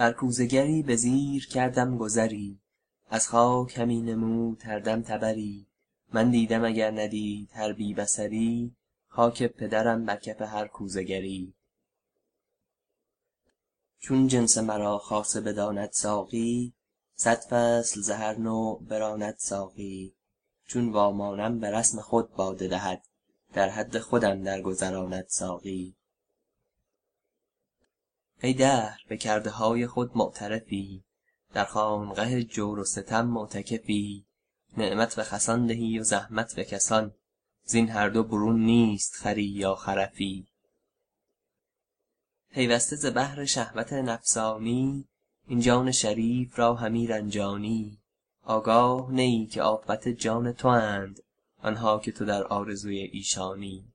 بر کوزه گری به زیر کردم گذری. از خاک همی نمود هر دم تبری. من دیدم اگر ندید هر بی بصری خاک پدرم بر کف هر کوزه گری چون جنس مرا خاصه بداند ساقی صد فصل ز هر نوع براند ساقی. چون وامانم به رسم خود باده دهد در حد خودم درگذراند ساقی. ای دهر به کرده های خود معترفی در خانقه جور و ستم معتکفی نعمت به خسان دهی و زحمت به کسان زین هر دو برون نیست خری یا خرفی. پیوسته ز بهر شهوت نفسانی این جان شریف را همی رنجانی. آگاه نه که آفت جان تواند آنها که تو در آرزوی ایشانی.